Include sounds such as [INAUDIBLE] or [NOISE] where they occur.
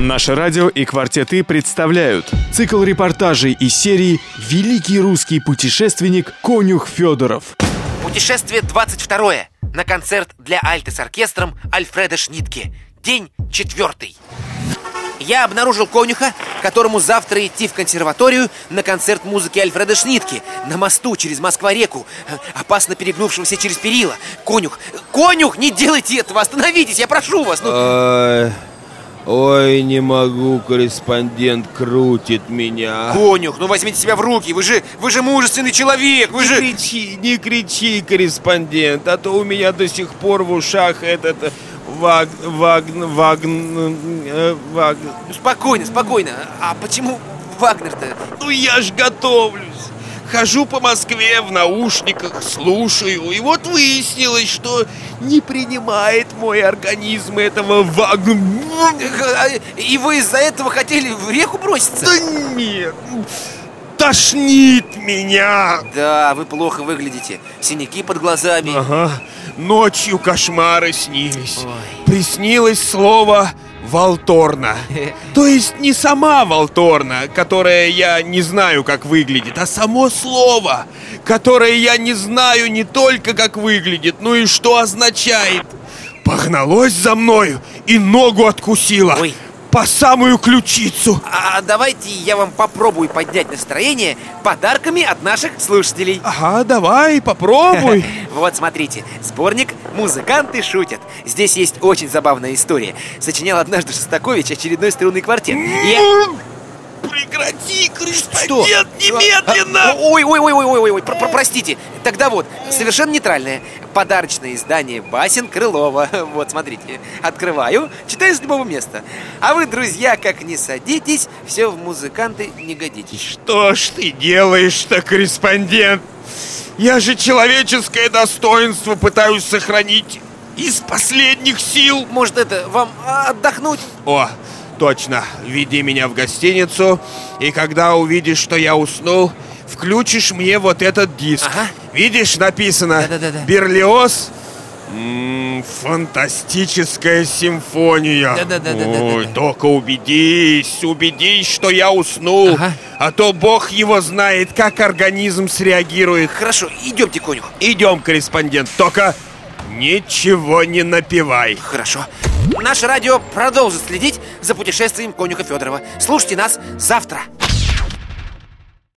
Наше радио и «Квартеты» представляют цикл репортажей из серии «Великий русский путешественник Конюх Федоров». Путешествие 22 на концерт для альты с оркестром Альфреда Шнитке. День четвертый. Я обнаружил конюха, которому завтра идти в консерваторию на концерт музыки Альфреда Шнитке на мосту через Москва-реку, опасно перегнувшегося через перила. Конюх, конюх, не делайте этого, остановитесь, я прошу вас. Ну... Ой, не могу, корреспондент крутит меня. Конюх, ну возьмите себя в руки, вы же, вы же мужественный человек, вы не же... кричи, не кричи, корреспондент, а то у меня до сих пор в ушах этот ваг, ваг, ваг, э, ваг. Ну, спокойно, спокойно. А почему Вагнер-то? Ну я ж готовлюсь. Хожу по Москве в наушниках, слушаю, и вот выяснилось, что не принимает мой организм этого ваг... И вы из-за этого хотели в реку броситься? Да нет, тошнит меня. Да, вы плохо выглядите. Синяки под глазами. Ага, ночью кошмары снились. Ой. Приснилось слово Волторна. [LAUGHS] То есть не сама Волторна, которая я не знаю, как выглядит, а само слово, которое я не знаю не только, как выглядит, но и что означает. Погналось за мною и ногу откусила. Ой. По самую ключицу. А давайте я вам попробую поднять настроение подарками от наших слушателей. Ага, давай, попробуй. [LAUGHS] Вот, смотрите, сборник «Музыканты шутят». Здесь есть очень забавная история. Сочинял однажды Шостакович очередной струнный квартет. Я... Прекрати, Что? корреспондент, немедленно! А, Ой, ой, ой, ой, ой, ой, про- про- простите. Тогда вот, совершенно нейтральное. Подарочное издание Басен Крылова. [LAUGHS] Вот, смотрите. Открываю, читаю с любого места. А вы, друзья, как не садитесь, все в музыканты не годитесь. Что ж ты делаешь-то, корреспондент? Я же человеческое достоинство пытаюсь сохранить из последних сил. Может, это, вам а, отдохнуть? О, точно, веди меня в гостиницу, и когда увидишь, что я уснул, включишь мне вот этот диск. Ага. Видишь, написано Да-да-да-да. Берлиоз. М, фантастическая симфония. Ой, только убедись, убедись, что я уснул. Ага. А то бог его знает, как организм среагирует. Хорошо, идемте, конюх. Идем, корреспондент, только ничего не напивай. Хорошо. Наше радио продолжит следить за путешествием конюха Федорова. Слушайте нас завтра.